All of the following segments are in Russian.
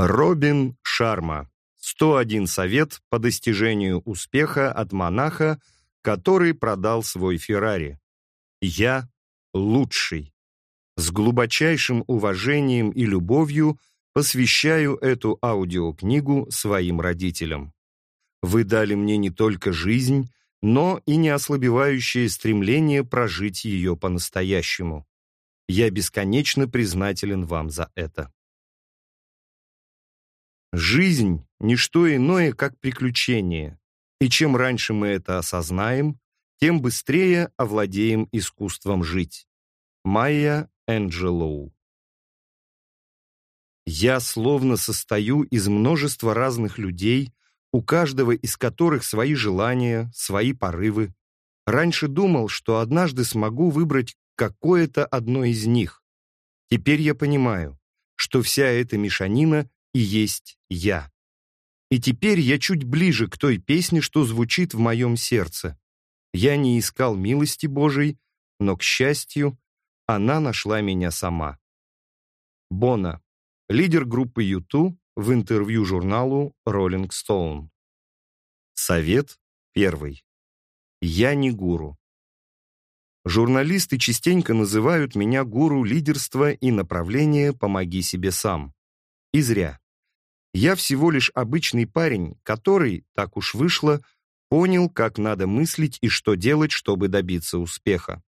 Робин Шарма. 101 совет по достижению успеха от монаха, который продал свой Феррари. Я лучший. С глубочайшим уважением и любовью посвящаю эту аудиокнигу своим родителям. Вы дали мне не только жизнь, но и неослабевающее стремление прожить ее по-настоящему. Я бесконечно признателен вам за это. Жизнь – ничто иное, как приключение, и чем раньше мы это осознаем, тем быстрее овладеем искусством жить. Майя Энджелоу Я словно состою из множества разных людей, у каждого из которых свои желания, свои порывы. Раньше думал, что однажды смогу выбрать какое-то одно из них. Теперь я понимаю, что вся эта мешанина и есть я. И теперь я чуть ближе к той песне, что звучит в моем сердце. Я не искал милости Божией, но, к счастью, она нашла меня сама. Бона, лидер группы U2, в интервью журналу Rolling Stone. Совет первый. Я не гуру. Журналисты частенько называют меня гуру лидерства и направления «помоги себе сам». И зря. Я всего лишь обычный парень, который, так уж вышло, понял, как надо мыслить и что делать, чтобы добиться успеха.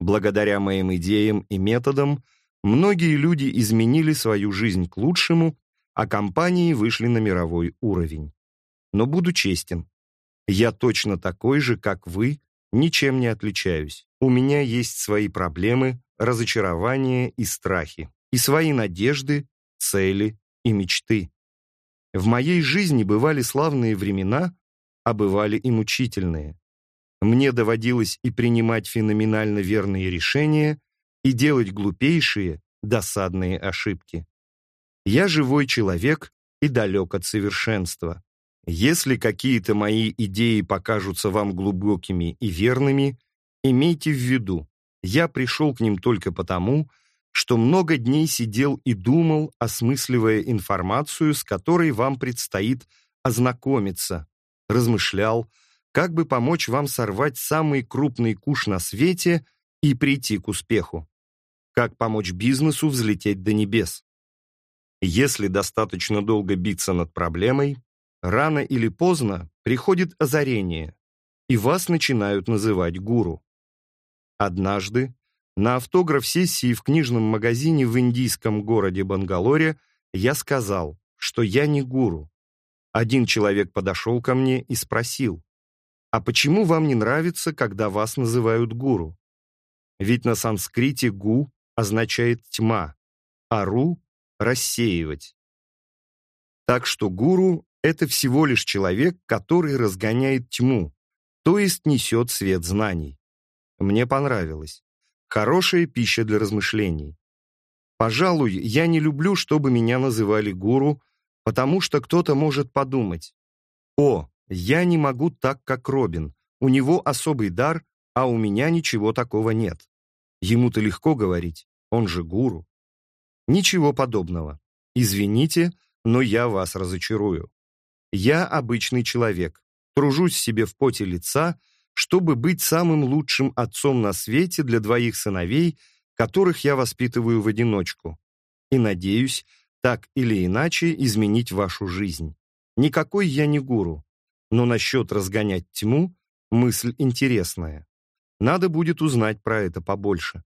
Благодаря моим идеям и методам многие люди изменили свою жизнь к лучшему, а компании вышли на мировой уровень. Но буду честен, я точно такой же, как вы, ничем не отличаюсь. У меня есть свои проблемы, разочарования и страхи, и свои надежды, цели и мечты. В моей жизни бывали славные времена, а бывали и мучительные. Мне доводилось и принимать феноменально верные решения, и делать глупейшие, досадные ошибки. Я живой человек и далек от совершенства. Если какие-то мои идеи покажутся вам глубокими и верными, имейте в виду, я пришел к ним только потому, что много дней сидел и думал, осмысливая информацию, с которой вам предстоит ознакомиться, размышлял, как бы помочь вам сорвать самый крупный куш на свете и прийти к успеху, как помочь бизнесу взлететь до небес. Если достаточно долго биться над проблемой, рано или поздно приходит озарение, и вас начинают называть гуру. Однажды на автограф-сессии в книжном магазине в индийском городе Бангалоре я сказал, что я не гуру. Один человек подошел ко мне и спросил, «А почему вам не нравится, когда вас называют гуру?» Ведь на санскрите «гу» означает «тьма», а «ру» — «рассеивать». Так что гуру — это всего лишь человек, который разгоняет тьму, то есть несет свет знаний. Мне понравилось. Хорошая пища для размышлений. Пожалуй, я не люблю, чтобы меня называли гуру, потому что кто-то может подумать, «О, я не могу так, как Робин, у него особый дар, а у меня ничего такого нет. Ему-то легко говорить, он же гуру». Ничего подобного. Извините, но я вас разочарую. Я обычный человек, тружусь себе в поте лица, чтобы быть самым лучшим отцом на свете для двоих сыновей, которых я воспитываю в одиночку. И надеюсь, так или иначе изменить вашу жизнь. Никакой я не гуру, но насчет разгонять тьму мысль интересная. Надо будет узнать про это побольше.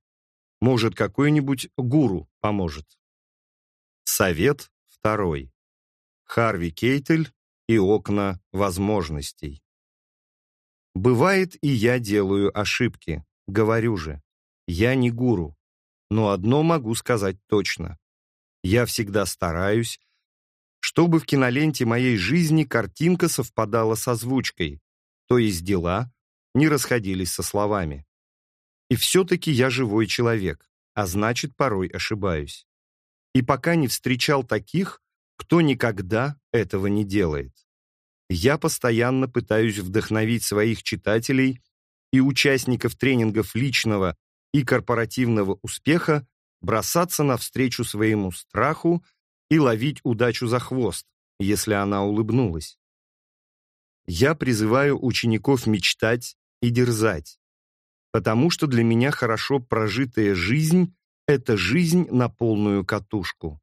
Может, какой-нибудь гуру поможет. Совет второй. Харви Кейтель и окна возможностей. Бывает, и я делаю ошибки. Говорю же, я не гуру. Но одно могу сказать точно. Я всегда стараюсь, чтобы в киноленте моей жизни картинка совпадала с озвучкой, то есть дела не расходились со словами. И все-таки я живой человек, а значит, порой ошибаюсь. И пока не встречал таких, кто никогда этого не делает. Я постоянно пытаюсь вдохновить своих читателей и участников тренингов личного и корпоративного успеха бросаться навстречу своему страху и ловить удачу за хвост, если она улыбнулась. Я призываю учеников мечтать и дерзать, потому что для меня хорошо прожитая жизнь — это жизнь на полную катушку.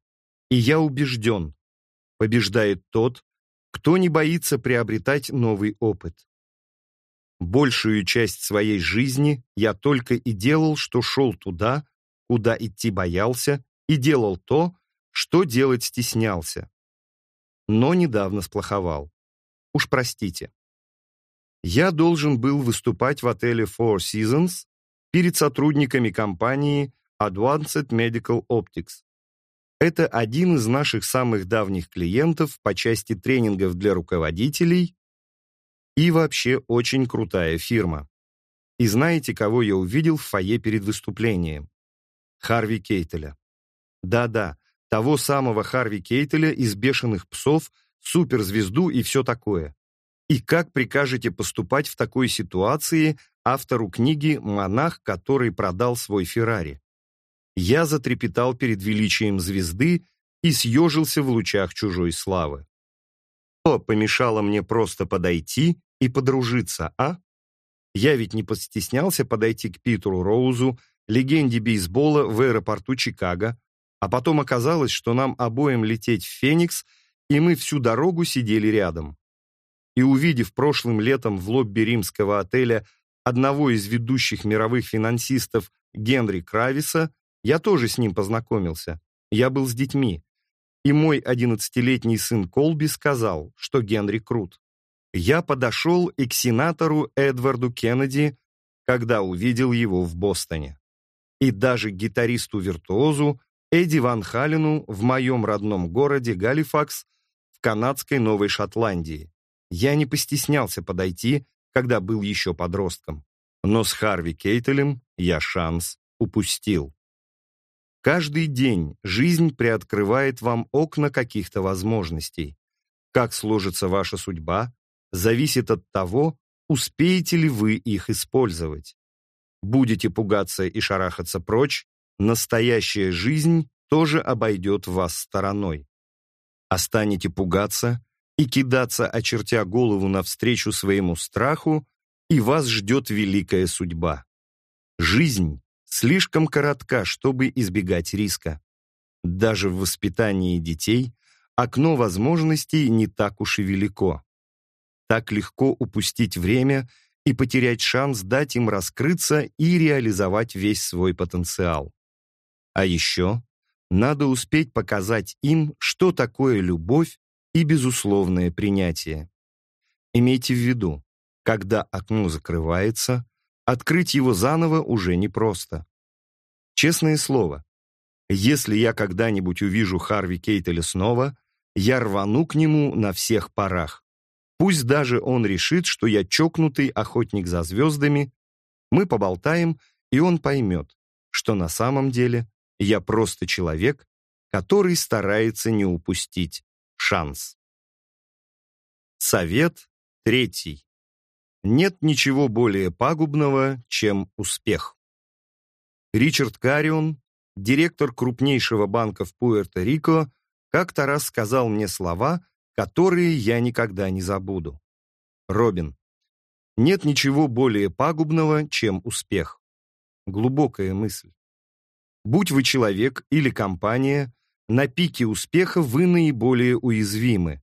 И я убежден, побеждает тот, кто не боится приобретать новый опыт. Большую часть своей жизни я только и делал, что шел туда, куда идти боялся, и делал то, что делать стеснялся. Но недавно сплоховал. Уж простите. Я должен был выступать в отеле Four Seasons перед сотрудниками компании Advanced Medical Optics. Это один из наших самых давних клиентов по части тренингов для руководителей и вообще очень крутая фирма. И знаете, кого я увидел в фойе перед выступлением? Харви Кейтеля. Да-да, того самого Харви Кейтеля из «Бешеных псов», суперзвезду и все такое. И как прикажете поступать в такой ситуации автору книги «Монах, который продал свой Феррари»? Я затрепетал перед величием звезды и съежился в лучах чужой славы. Что помешало мне просто подойти и подружиться, а? Я ведь не постеснялся подойти к Питеру Роузу, легенде бейсбола в аэропорту Чикаго, а потом оказалось, что нам обоим лететь в Феникс, и мы всю дорогу сидели рядом. И увидев прошлым летом в лобби римского отеля одного из ведущих мировых финансистов Генри Крависа, я тоже с ним познакомился. Я был с детьми. И мой одиннадцатилетний сын Колби сказал, что Генри крут. Я подошел и к сенатору Эдварду Кеннеди, когда увидел его в Бостоне. И даже гитаристу-виртуозу Эдди Ван Халину в моем родном городе Галифакс в канадской Новой Шотландии. Я не постеснялся подойти, когда был еще подростком. Но с Харви Кейтелем я шанс упустил. Каждый день жизнь приоткрывает вам окна каких-то возможностей. Как сложится ваша судьба, зависит от того, успеете ли вы их использовать. Будете пугаться и шарахаться прочь, настоящая жизнь тоже обойдет вас стороной. А пугаться и кидаться, очертя голову навстречу своему страху, и вас ждет великая судьба. Жизнь слишком коротка, чтобы избегать риска. Даже в воспитании детей окно возможностей не так уж и велико. Так легко упустить время и потерять шанс дать им раскрыться и реализовать весь свой потенциал. А еще надо успеть показать им, что такое любовь и безусловное принятие. Имейте в виду, когда окно закрывается, открыть его заново уже непросто. Честное слово, если я когда-нибудь увижу Харви Кейтеля снова, я рвану к нему на всех парах. Пусть даже он решит, что я чокнутый охотник за звездами, мы поболтаем, и он поймет, что на самом деле я просто человек, который старается не упустить шанс. Совет третий. Нет ничего более пагубного, чем успех. Ричард Карион, директор крупнейшего банка в Пуэрто-Рико, как-то раз сказал мне слова, которые я никогда не забуду. Робин, нет ничего более пагубного, чем успех. Глубокая мысль. Будь вы человек или компания, на пике успеха вы наиболее уязвимы.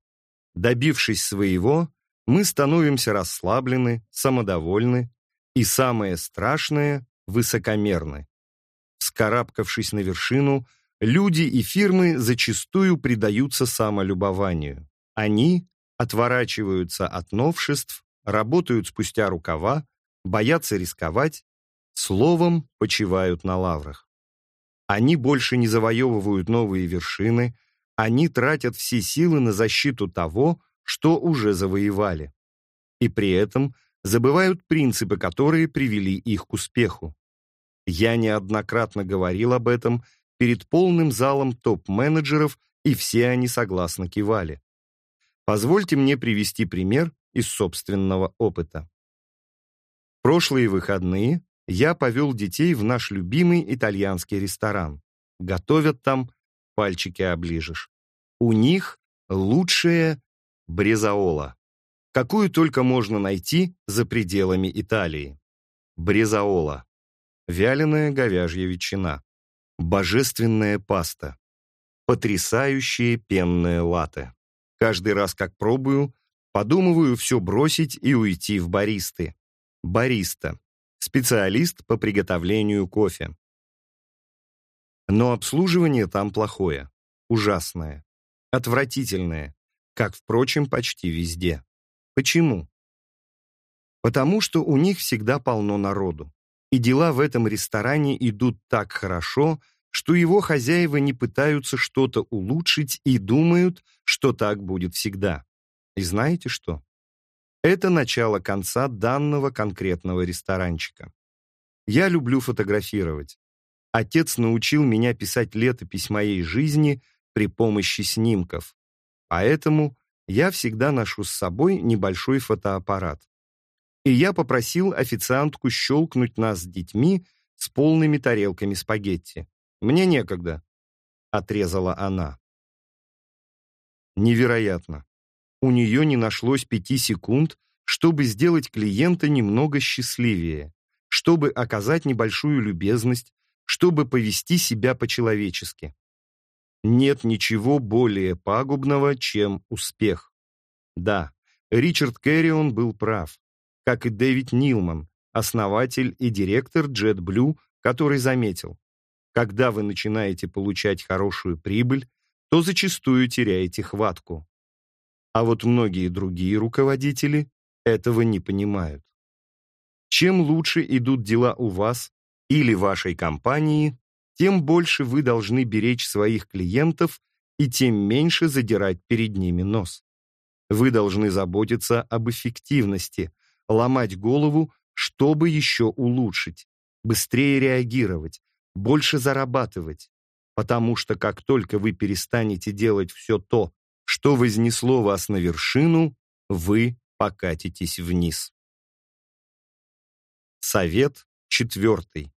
Добившись своего, мы становимся расслаблены, самодовольны и, самое страшное, высокомерны. Вскарабкавшись на вершину, люди и фирмы зачастую предаются самолюбованию. Они отворачиваются от новшеств, работают спустя рукава, боятся рисковать, словом, почивают на лаврах. Они больше не завоевывают новые вершины, они тратят все силы на защиту того, что уже завоевали. И при этом забывают принципы, которые привели их к успеху. Я неоднократно говорил об этом перед полным залом топ-менеджеров, и все они согласно кивали. Позвольте мне привести пример из собственного опыта. Прошлые выходные я повел детей в наш любимый итальянский ресторан. Готовят там, пальчики оближешь. У них лучшая брезаола, какую только можно найти за пределами Италии. Брезаола. Вяленая говяжья ветчина. Божественная паста. Потрясающие пенные латы. Каждый раз, как пробую, подумываю все бросить и уйти в баристы. Бариста. Специалист по приготовлению кофе. Но обслуживание там плохое, ужасное, отвратительное, как, впрочем, почти везде. Почему? Потому что у них всегда полно народу, и дела в этом ресторане идут так хорошо, что его хозяева не пытаются что-то улучшить и думают, что так будет всегда. И знаете что? Это начало конца данного конкретного ресторанчика. Я люблю фотографировать. Отец научил меня писать летопись моей жизни при помощи снимков. Поэтому я всегда ношу с собой небольшой фотоаппарат. И я попросил официантку щелкнуть нас с детьми с полными тарелками спагетти. «Мне некогда», — отрезала она. Невероятно. У нее не нашлось пяти секунд, чтобы сделать клиента немного счастливее, чтобы оказать небольшую любезность, чтобы повести себя по-человечески. Нет ничего более пагубного, чем успех. Да, Ричард Кэррион был прав, как и Дэвид Нилман, основатель и директор JetBlue, который заметил, когда вы начинаете получать хорошую прибыль, то зачастую теряете хватку. А вот многие другие руководители этого не понимают. Чем лучше идут дела у вас или вашей компании, тем больше вы должны беречь своих клиентов и тем меньше задирать перед ними нос. Вы должны заботиться об эффективности, ломать голову, чтобы еще улучшить, быстрее реагировать, больше зарабатывать, потому что как только вы перестанете делать все то, что вознесло вас на вершину, вы покатитесь вниз. Совет четвертый.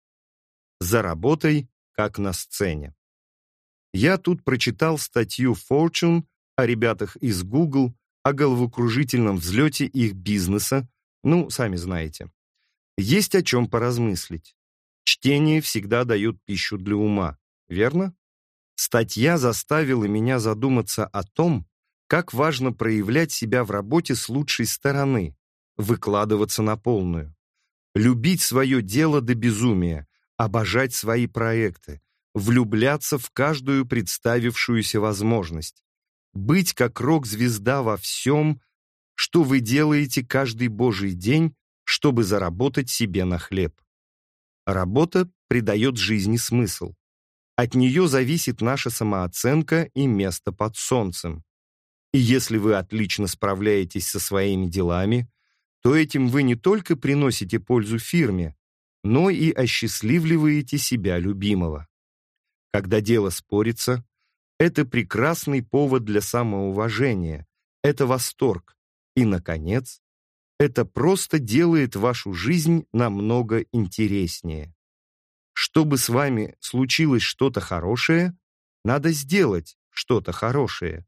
Заработай как на сцене. Я тут прочитал статью Fortune о ребятах из Google, о головокружительном взлете их бизнеса, ну, сами знаете. Есть о чем поразмыслить. Чтение всегда дает пищу для ума, верно? Статья заставила меня задуматься о том, как важно проявлять себя в работе с лучшей стороны, выкладываться на полную, любить свое дело до безумия, обожать свои проекты, влюбляться в каждую представившуюся возможность, быть как рок-звезда во всем, что вы делаете каждый божий день, чтобы заработать себе на хлеб. Работа придает жизни смысл. От нее зависит наша самооценка и место под солнцем. И если вы отлично справляетесь со своими делами, то этим вы не только приносите пользу фирме, но и осчастливливаете себя любимого. Когда дело спорится, это прекрасный повод для самоуважения, это восторг. И, наконец, это просто делает вашу жизнь намного интереснее. Чтобы с вами случилось что-то хорошее, надо сделать что-то хорошее.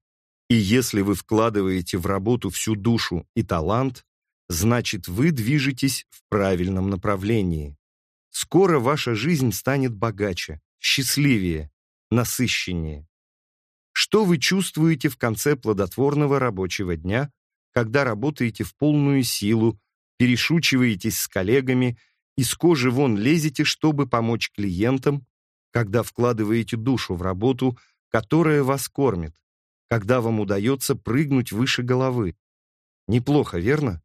И если вы вкладываете в работу всю душу и талант, значит, вы движетесь в правильном направлении. Скоро ваша жизнь станет богаче, счастливее, насыщеннее. Что вы чувствуете в конце плодотворного рабочего дня, когда работаете в полную силу, перешучиваетесь с коллегами, из кожи вон лезете, чтобы помочь клиентам, когда вкладываете душу в работу, которая вас кормит, когда вам удается прыгнуть выше головы? Неплохо, верно?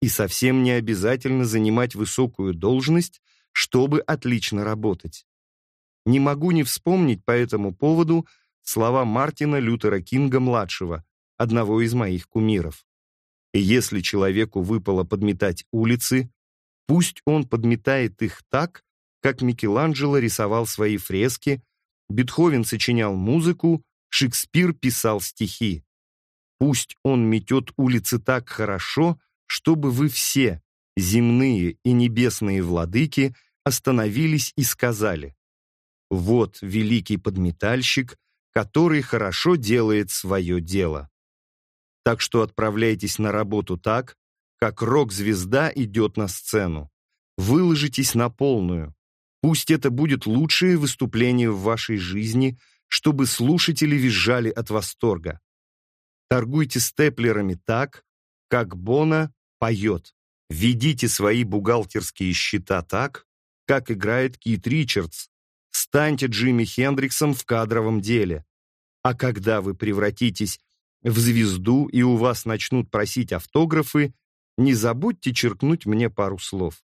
И совсем не обязательно занимать высокую должность, чтобы отлично работать. Не могу не вспомнить по этому поводу слова Мартина Лютера Кинга-младшего, одного из моих кумиров. Если человеку выпало подметать улицы, пусть он подметает их так, как Микеланджело рисовал свои фрески, Бетховен сочинял музыку, Шекспир писал стихи. Пусть он метет улицы так хорошо, чтобы вы все, земные и небесные владыки остановились и сказали, «Вот великий подметальщик, который хорошо делает свое дело. Так что отправляйтесь на работу так, как рок-звезда идет на сцену. Выложитесь на полную. Пусть это будет лучшее выступление в вашей жизни, чтобы слушатели визжали от восторга. Торгуйте степлерами так, как Бона поет. Ведите свои бухгалтерские счета так, как играет Кит Ричардс. Станьте Джимми Хендриксом в кадровом деле. А когда вы превратитесь в звезду и у вас начнут просить автографы, не забудьте черкнуть мне пару слов.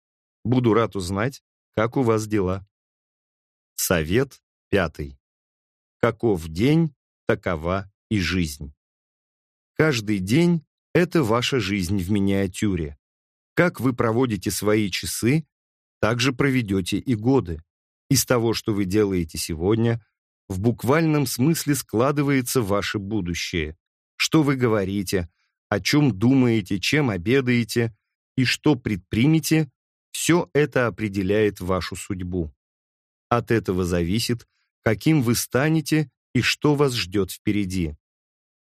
Буду рад узнать, как у вас дела. Совет пятый. Каков день, такова и жизнь. Каждый день — это ваша жизнь в миниатюре. Как вы проводите свои часы, так же проведете и годы. Из того, что вы делаете сегодня, в буквальном смысле складывается ваше будущее. Что вы говорите, о чем думаете, чем обедаете и что предпримете, все это определяет вашу судьбу. От этого зависит, каким вы станете и что вас ждет впереди.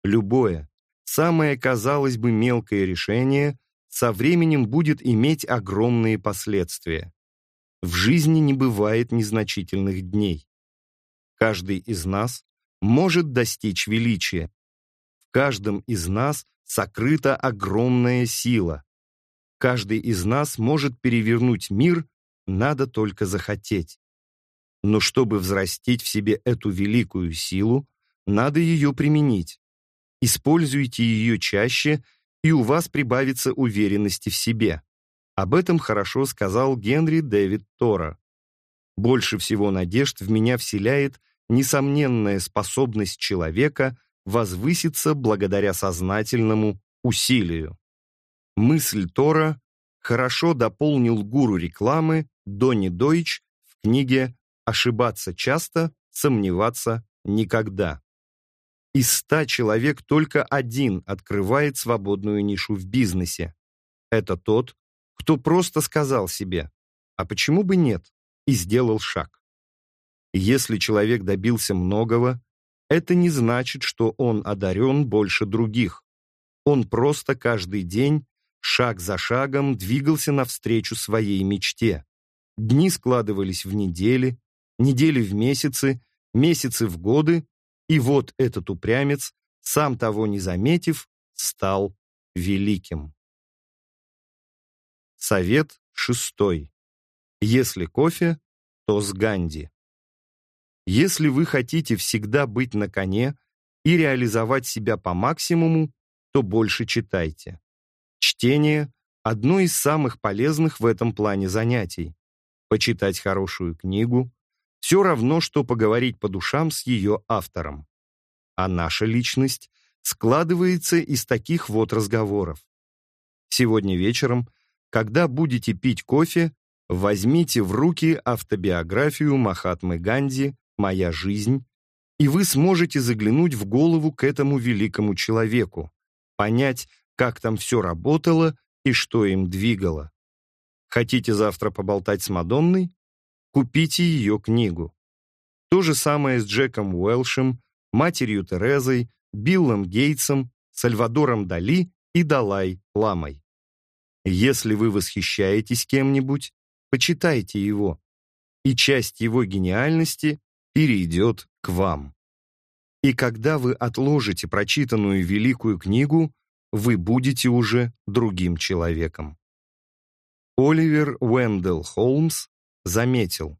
Любое, самое, казалось бы, мелкое решение со временем будет иметь огромные последствия. В жизни не бывает незначительных дней. Каждый из нас может достичь величия. В каждом из нас сокрыта огромная сила. Каждый из нас может перевернуть мир, надо только захотеть. Но чтобы взрастить в себе эту великую силу, надо ее применить. Используйте ее чаще, и у вас прибавится уверенности в себе. Об этом хорошо сказал Генри Дэвид Тора. Больше всего надежд в меня вселяет несомненная способность человека возвыситься благодаря сознательному усилию. Мысль Тора хорошо дополнил гуру рекламы Донни Дойч в книге «Ошибаться часто, сомневаться никогда». Из ста человек только один открывает свободную нишу в бизнесе. Это тот, кто просто сказал себе «А почему бы нет?» и сделал шаг. Если человек добился многого, это не значит, что он одарен больше других. Он просто каждый день, шаг за шагом, двигался навстречу своей мечте. Дни складывались в недели, недели в месяцы, месяцы в годы, и вот этот упрямец, сам того не заметив, стал великим. Совет шестой. Если кофе, то с Ганди. Если вы хотите всегда быть на коне и реализовать себя по максимуму, то больше читайте. Чтение – одно из самых полезных в этом плане занятий. Почитать хорошую книгу – все равно, что поговорить по душам с ее автором. А наша личность складывается из таких вот разговоров. Сегодня вечером, когда будете пить кофе, возьмите в руки автобиографию Махатмы Ганди моя жизнь, и вы сможете заглянуть в голову к этому великому человеку, понять, как там все работало и что им двигало. Хотите завтра поболтать с Мадонной? Купите ее книгу. То же самое с Джеком Уэлшем, матерью Терезой, Биллом Гейтсом, Сальвадором Дали и Далай Ламой. Если вы восхищаетесь кем-нибудь, почитайте его, и часть его гениальности перейдет к вам. И когда вы отложите прочитанную великую книгу, вы будете уже другим человеком. Оливер Уэндell Холмс заметил.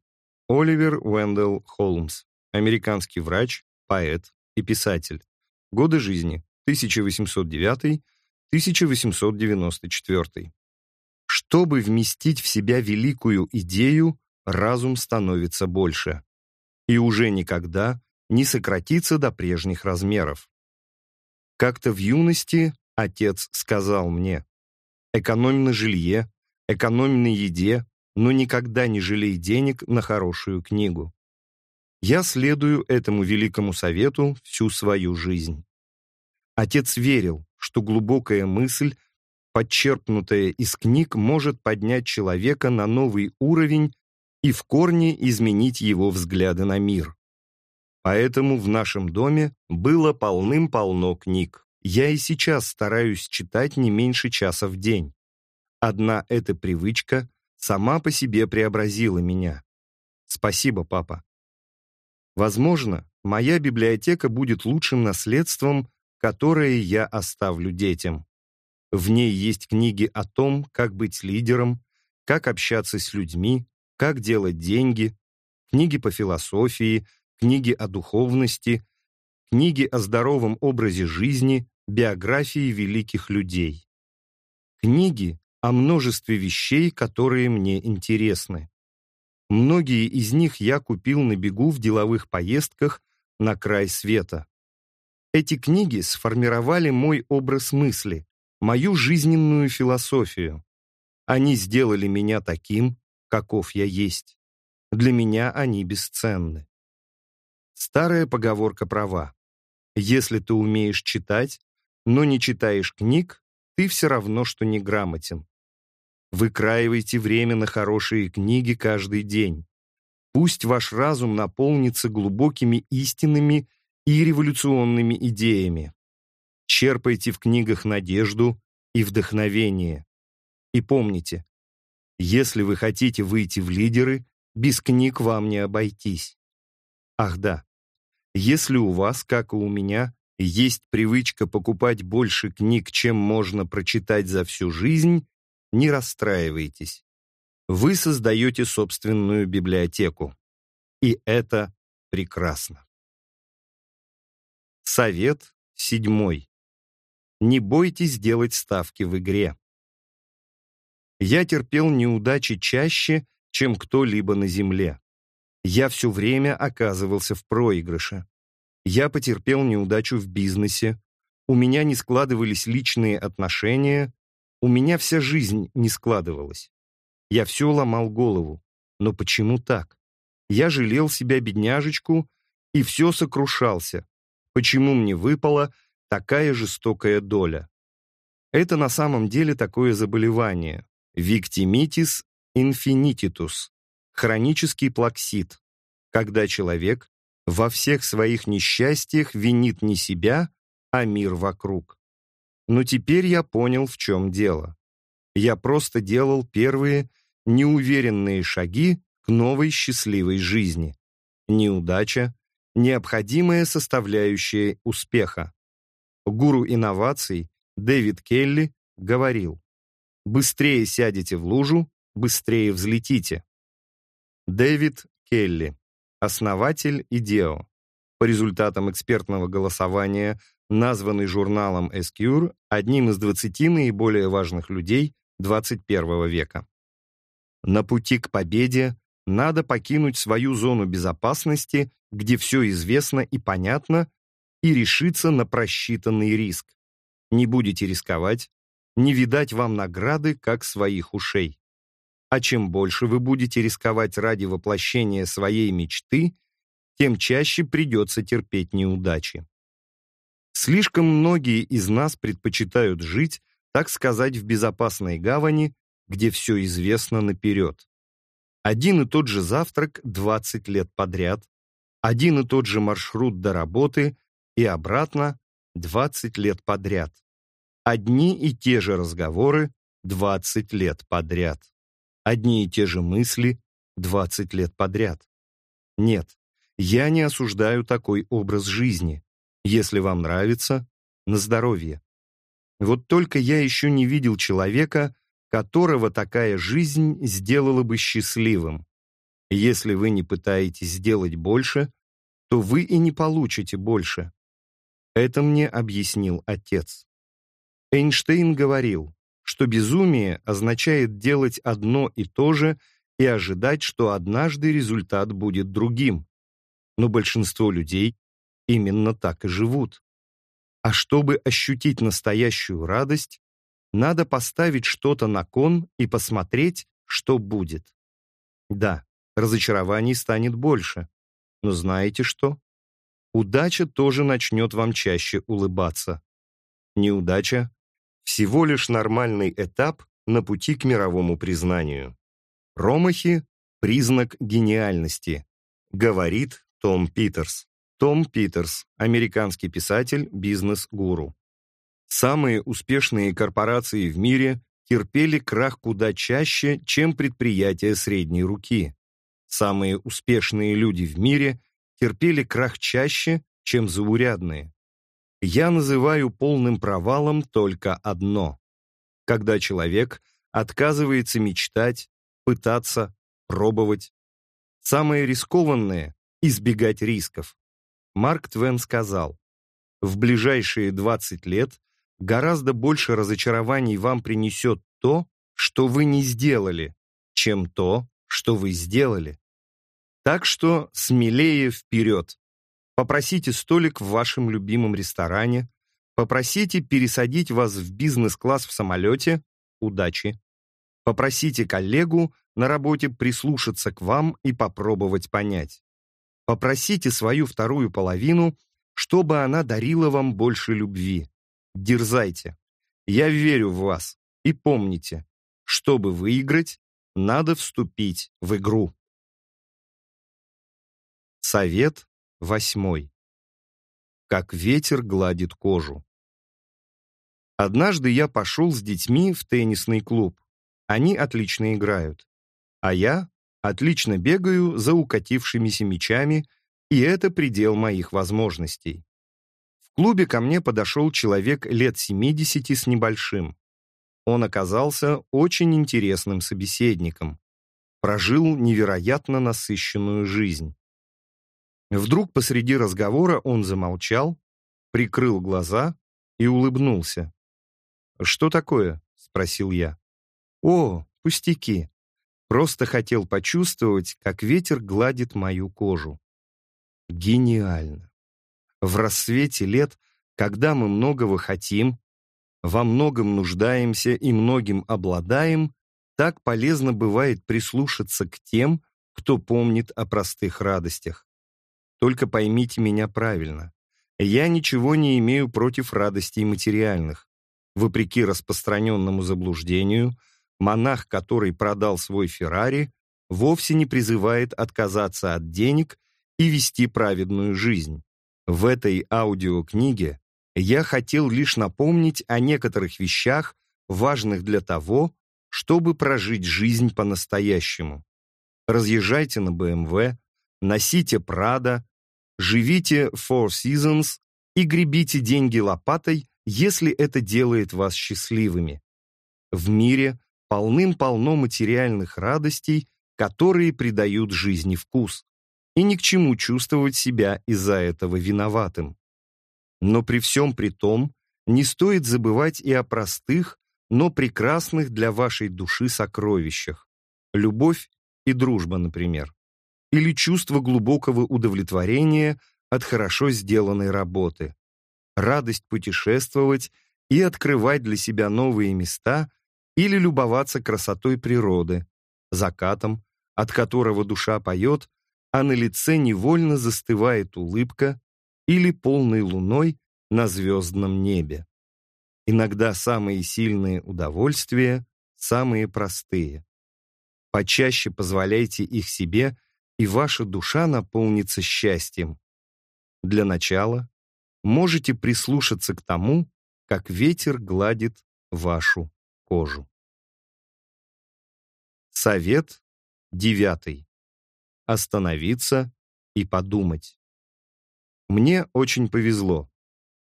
Оливер Уэндell Холмс, американский врач, поэт и писатель. Годы жизни 1809-1894. Чтобы вместить в себя великую идею, разум становится больше и уже никогда не сократится до прежних размеров. Как-то в юности отец сказал мне, экономь на жилье, экономь на еде, но никогда не жалей денег на хорошую книгу. Я следую этому великому совету всю свою жизнь. Отец верил, что глубокая мысль, подчеркнутая из книг, может поднять человека на новый уровень и в корне изменить его взгляды на мир. Поэтому в нашем доме было полным-полно книг. Я и сейчас стараюсь читать не меньше часа в день. Одна эта привычка сама по себе преобразила меня. Спасибо, папа. Возможно, моя библиотека будет лучшим наследством, которое я оставлю детям. В ней есть книги о том, как быть лидером, как общаться с людьми, как делать деньги, книги по философии, книги о духовности, книги о здоровом образе жизни, биографии великих людей. Книги о множестве вещей, которые мне интересны. Многие из них я купил на бегу в деловых поездках на край света. Эти книги сформировали мой образ мысли, мою жизненную философию. Они сделали меня таким, каков я есть. Для меня они бесценны. Старая поговорка права. Если ты умеешь читать, но не читаешь книг, ты все равно, что неграмотен. Выкраивайте время на хорошие книги каждый день. Пусть ваш разум наполнится глубокими истинами и революционными идеями. Черпайте в книгах надежду и вдохновение. И помните, если вы хотите выйти в лидеры, без книг вам не обойтись. Ах да, если у вас, как и у меня, есть привычка покупать больше книг, чем можно прочитать за всю жизнь, не расстраивайтесь. Вы создаете собственную библиотеку. И это прекрасно. Совет седьмой. Не бойтесь делать ставки в игре. Я терпел неудачи чаще, чем кто-либо на земле. Я все время оказывался в проигрыше. Я потерпел неудачу в бизнесе, у меня не складывались личные отношения, у меня вся жизнь не складывалась. Я все ломал голову. Но почему так? Я жалел себя бедняжечку и все сокрушался. Почему мне выпала такая жестокая доля? Это на самом деле такое заболевание. Виктимитис инфинититус. Хронический плаксит. Когда человек во всех своих несчастьях винит не себя, а мир вокруг. Но теперь я понял, в чем дело. Я просто делал первые неуверенные шаги к новой счастливой жизни. Неудача – необходимая составляющая успеха. Гуру инноваций Дэвид Келли говорил, «Быстрее сядете в лужу, быстрее взлетите». Дэвид Келли, основатель IDEO. По результатам экспертного голосования названный журналом Esquire одним из 20 наиболее важных людей 21 века. На пути к победе надо покинуть свою зону безопасности, где все известно и понятно, и решиться на просчитанный риск. Не будете рисковать, не видать вам награды, как своих ушей. А чем больше вы будете рисковать ради воплощения своей мечты, тем чаще придется терпеть неудачи. Слишком многие из нас предпочитают жить, так сказать, в безопасной гавани, где все известно наперед. Один и тот же завтрак 20 лет подряд, один и тот же маршрут до работы и обратно 20 лет подряд. Одни и те же разговоры 20 лет подряд. Одни и те же мысли 20 лет подряд. Нет, я не осуждаю такой образ жизни. Если вам нравится, на здоровье. Вот только я еще не видел человека, которого такая жизнь сделала бы счастливым. Если вы не пытаетесь сделать больше, то вы и не получите больше. Это мне объяснил отец. Эйнштейн говорил, что безумие означает делать одно и то же и ожидать, что однажды результат будет другим. Но большинство людей именно так и живут. А чтобы ощутить настоящую радость, надо поставить что-то на кон и посмотреть, что будет. Да, разочарований станет больше. Но знаете что? Удача тоже начнет вам чаще улыбаться. Неудача — всего лишь нормальный этап на пути к мировому признанию. Промахи — признак гениальности, говорит Том Питерс. Том Питерс, американский писатель, бизнес-гуру. Самые успешные корпорации в мире терпели крах куда чаще, чем предприятия средней руки. Самые успешные люди в мире терпели крах чаще, чем заурядные. Я называю полным провалом только одно. Когда человек отказывается мечтать, пытаться, пробовать. Самое рискованное – избегать рисков. Марк Твен сказал, «В ближайшие 20 лет гораздо больше разочарований вам принесет то, что вы не сделали, чем то, что вы сделали. Так что смелее вперед. Попросите столик в вашем любимом ресторане, попросите пересадить вас в бизнес-класс в самолете, удачи. Попросите коллегу на работе прислушаться к вам и попробовать понять. Попросите свою вторую половину, чтобы она дарила вам больше любви. Дерзайте. Я верю в вас. И помните, чтобы выиграть, надо вступить в игру. Совет восьмой. Как ветер гладит кожу. Однажды я пошел с детьми в теннисный клуб. Они отлично играют. А я Отлично бегаю за укатившимися мячами, и это предел моих возможностей. Клубе ко мне подошел человек лет 70 с небольшим. Он оказался очень интересным собеседником. Прожил невероятно насыщенную жизнь. Вдруг посреди разговора он замолчал, прикрыл глаза и улыбнулся. «Что такое?» — спросил я. «О, пустяки. Просто хотел почувствовать, как ветер гладит мою кожу. Гениально. В рассвете лет, когда мы многого хотим, во многом нуждаемся и многим обладаем, так полезно бывает прислушаться к тем, кто помнит о простых радостях. Только поймите меня правильно. Я ничего не имею против радостей материальных. Вопреки распространенному заблуждению – монах, который продал свой Феррари, вовсе не призывает отказаться от денег и вести праведную жизнь. В этой аудиокниге я хотел лишь напомнить о некоторых вещах, важных для того, чтобы прожить жизнь по-настоящему. Разъезжайте на BMW, носите Прада, живите Four Seasons и гребите деньги лопатой, если это делает вас счастливыми. В мире полным-полно материальных радостей, которые придают жизни вкус, и ни к чему чувствовать себя из-за этого виноватым. Но при всем при том, не стоит забывать и о простых, но прекрасных для вашей души сокровищах. Любовь и дружба, например. Или чувство глубокого удовлетворения от хорошо сделанной работы. Радость путешествовать и открывать для себя новые места или любоваться красотой природы, закатом, от которого душа поет, а на лице невольно застывает улыбка, или полной луной на звездном небе. Иногда самые сильные удовольствия – самые простые. Почаще позволяйте их себе, и ваша душа наполнится счастьем. Для начала можете прислушаться к тому, как ветер гладит вашу кожу. Совет девятый. Остановиться и подумать. Мне очень повезло.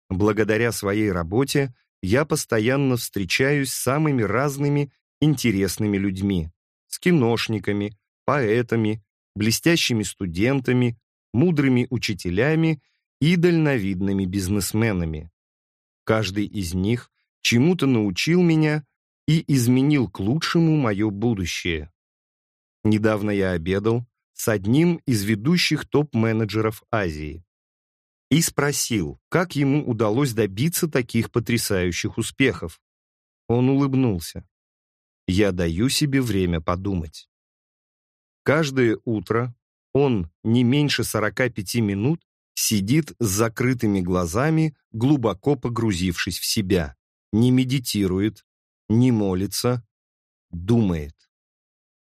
Благодаря своей работе я постоянно встречаюсь с самыми разными интересными людьми, с киношниками, поэтами, блестящими студентами, мудрыми учителями и дальновидными бизнесменами. Каждый из них чему-то научил меня и изменил к лучшему мое будущее. Недавно я обедал с одним из ведущих топ-менеджеров Азии и спросил, как ему удалось добиться таких потрясающих успехов. Он улыбнулся. Я даю себе время подумать. Каждое утро он не меньше 45 минут сидит с закрытыми глазами, глубоко погрузившись в себя, не медитирует, не молится, думает.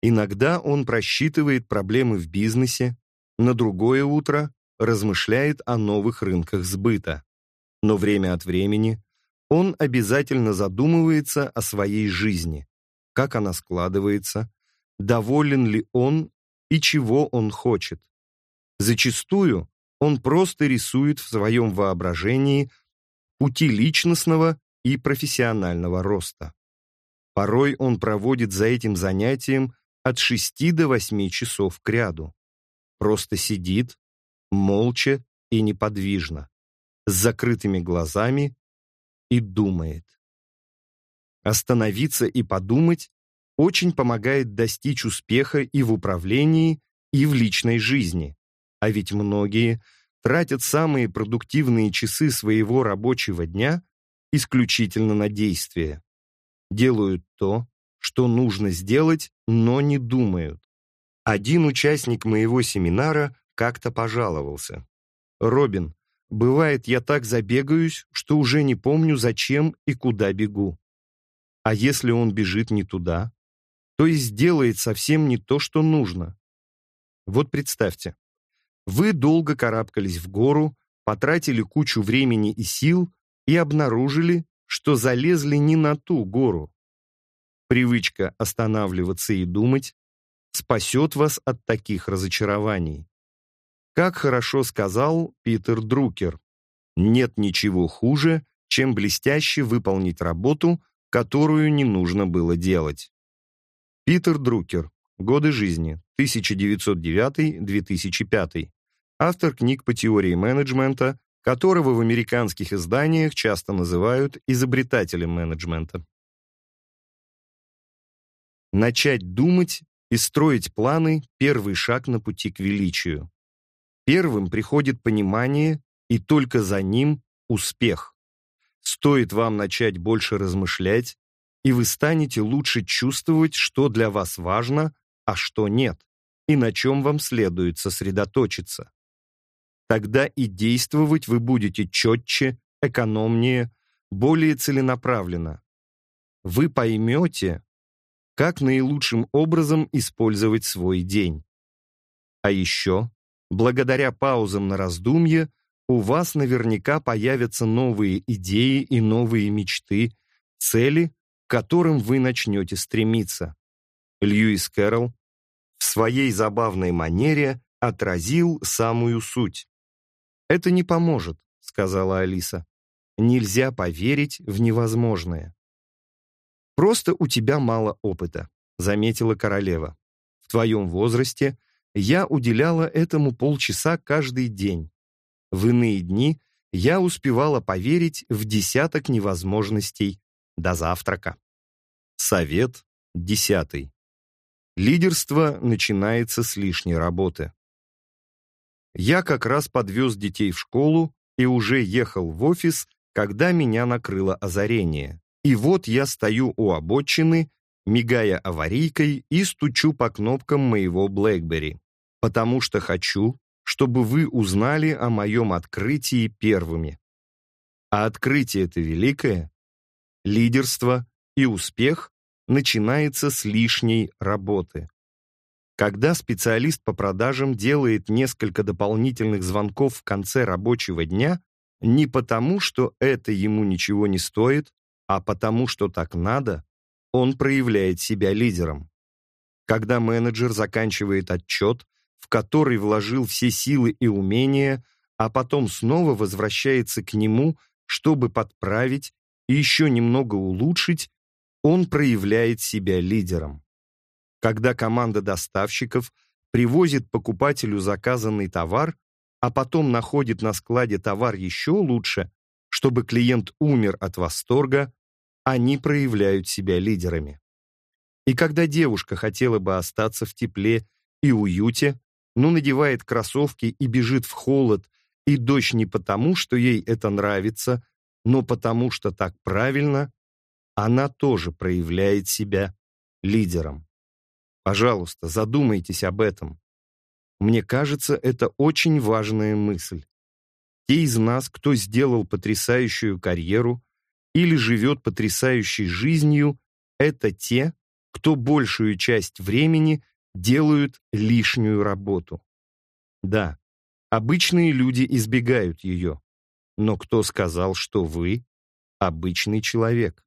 Иногда он просчитывает проблемы в бизнесе, на другое утро размышляет о новых рынках сбыта. Но время от времени он обязательно задумывается о своей жизни, как она складывается, доволен ли он и чего он хочет. Зачастую он просто рисует в своем воображении пути личностного и профессионального роста. Порой он проводит за этим занятием от 6 до 8 часов к ряду. Просто сидит, молча и неподвижно, с закрытыми глазами и думает. Остановиться и подумать очень помогает достичь успеха и в управлении, и в личной жизни. А ведь многие тратят самые продуктивные часы своего рабочего дня исключительно на действия. Делают то, что нужно сделать, но не думают. Один участник моего семинара как-то пожаловался. «Робин, бывает, я так забегаюсь, что уже не помню, зачем и куда бегу. А если он бежит не туда, то есть делает совсем не то, что нужно. Вот представьте, вы долго карабкались в гору, потратили кучу времени и сил и обнаружили, что залезли не на ту гору. Привычка останавливаться и думать спасет вас от таких разочарований. Как хорошо сказал Питер Друкер, нет ничего хуже, чем блестяще выполнить работу, которую не нужно было делать. Питер Друкер. Годы жизни. 1909-2005. Автор книг по теории менеджмента, которого в американских изданиях часто называют изобретателем менеджмента. Начать думать и строить планы – первый шаг на пути к величию. Первым приходит понимание, и только за ним – успех. Стоит вам начать больше размышлять, и вы станете лучше чувствовать, что для вас важно, а что нет, и на чем вам следует сосредоточиться. Тогда и действовать вы будете четче, экономнее, более целенаправленно. Вы поймете, как наилучшим образом использовать свой день. А еще, благодаря паузам на раздумье, у вас наверняка появятся новые идеи и новые мечты, цели, к которым вы начнете стремиться. Льюис Кэрролл в своей забавной манере отразил самую суть. «Это не поможет», — сказала Алиса. «Нельзя поверить в невозможное». «Просто у тебя мало опыта», — заметила королева. «В твоем возрасте я уделяла этому полчаса каждый день. В иные дни я успевала поверить в десяток невозможностей до завтрака. Совет десятый. Лидерство начинается с лишней работы. Я как раз подвез детей в школу и уже ехал в офис, когда меня накрыло озарение. И вот я стою у обочины, мигая аварийкой и стучу по кнопкам моего BlackBerry, потому что хочу, чтобы вы узнали о моем открытии первыми. А открытие это великое, лидерство и успех начинается с лишней работы. Когда специалист по продажам делает несколько дополнительных звонков в конце рабочего дня, не потому, что это ему ничего не стоит, а потому, что так надо, он проявляет себя лидером. Когда менеджер заканчивает отчет, в который вложил все силы и умения, а потом снова возвращается к нему, чтобы подправить и еще немного улучшить, он проявляет себя лидером. Когда команда доставщиков привозит покупателю заказанный товар, а потом находит на складе товар еще лучше, чтобы клиент умер от восторга, они проявляют себя лидерами. И когда девушка хотела бы остаться в тепле и уюте, но надевает кроссовки и бежит в холод и дождь не потому, что ей это нравится, но потому что так правильно, она тоже проявляет себя лидером. Пожалуйста, задумайтесь об этом. Мне кажется, это очень важная мысль. Те из нас, кто сделал потрясающую карьеру или живет потрясающей жизнью, это те, кто большую часть времени делают лишнюю работу. Да, Обычные люди избегают ее. Но кто сказал, что вы обычный человек?